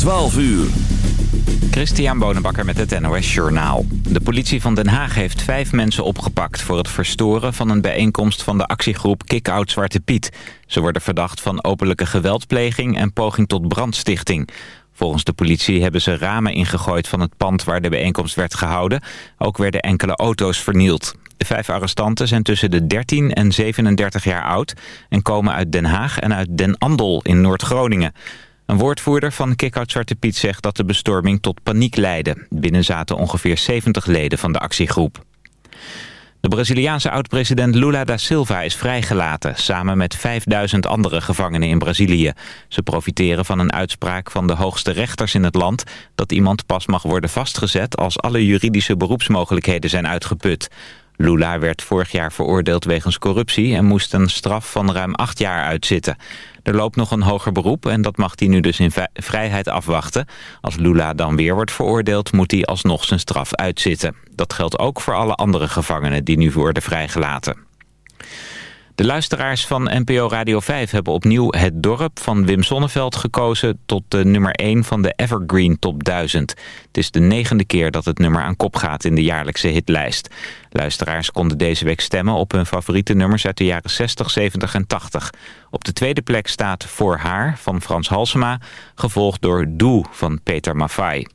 12 uur. Christian Bonenbakker met het NOS Journaal. De politie van Den Haag heeft vijf mensen opgepakt... voor het verstoren van een bijeenkomst van de actiegroep Kick-Out Zwarte Piet. Ze worden verdacht van openlijke geweldpleging en poging tot brandstichting. Volgens de politie hebben ze ramen ingegooid van het pand waar de bijeenkomst werd gehouden. Ook werden enkele auto's vernield. De vijf arrestanten zijn tussen de 13 en 37 jaar oud... en komen uit Den Haag en uit Den Andel in Noord-Groningen... Een woordvoerder van Kickout Zwarte Piet zegt dat de bestorming tot paniek leidde. Binnen zaten ongeveer 70 leden van de actiegroep. De Braziliaanse oud-president Lula da Silva is vrijgelaten... samen met 5000 andere gevangenen in Brazilië. Ze profiteren van een uitspraak van de hoogste rechters in het land... dat iemand pas mag worden vastgezet als alle juridische beroepsmogelijkheden zijn uitgeput. Lula werd vorig jaar veroordeeld wegens corruptie... en moest een straf van ruim acht jaar uitzitten. Er loopt nog een hoger beroep en dat mag hij nu dus in vrijheid afwachten. Als Lula dan weer wordt veroordeeld, moet hij alsnog zijn straf uitzitten. Dat geldt ook voor alle andere gevangenen die nu worden vrijgelaten. De luisteraars van NPO Radio 5 hebben opnieuw Het Dorp van Wim Sonneveld gekozen tot de nummer 1 van de Evergreen Top 1000. Het is de negende keer dat het nummer aan kop gaat in de jaarlijkse hitlijst. Luisteraars konden deze week stemmen op hun favoriete nummers uit de jaren 60, 70 en 80. Op de tweede plek staat Voor Haar van Frans Halsema, gevolgd door Doe van Peter Maffay.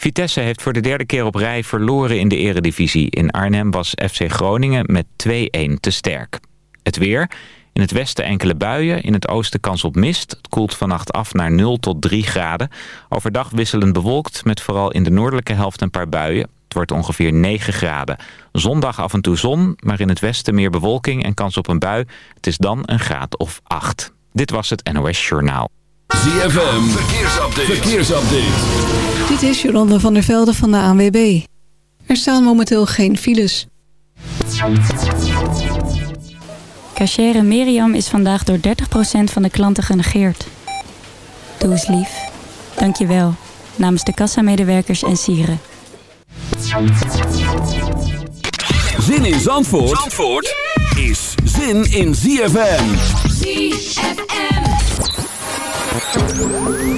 Vitesse heeft voor de derde keer op rij verloren in de eredivisie. In Arnhem was FC Groningen met 2-1 te sterk. Het weer. In het westen enkele buien, in het oosten kans op mist. Het koelt vannacht af naar 0 tot 3 graden. Overdag wisselend bewolkt met vooral in de noordelijke helft een paar buien. Het wordt ongeveer 9 graden. Zondag af en toe zon, maar in het westen meer bewolking en kans op een bui. Het is dan een graad of 8. Dit was het NOS Journaal. ZFM, verkeersupdate. verkeersupdate. Dit is Jolanda van der Velde van de ANWB. Er staan momenteel geen files. Cachere Miriam is vandaag door 30% van de klanten genegeerd. Doe eens lief. Dank je wel. Namens de kassamedewerkers en sieren. Zin in Zandvoort, Zandvoort is zin in ZFM. ZFM. Thank you.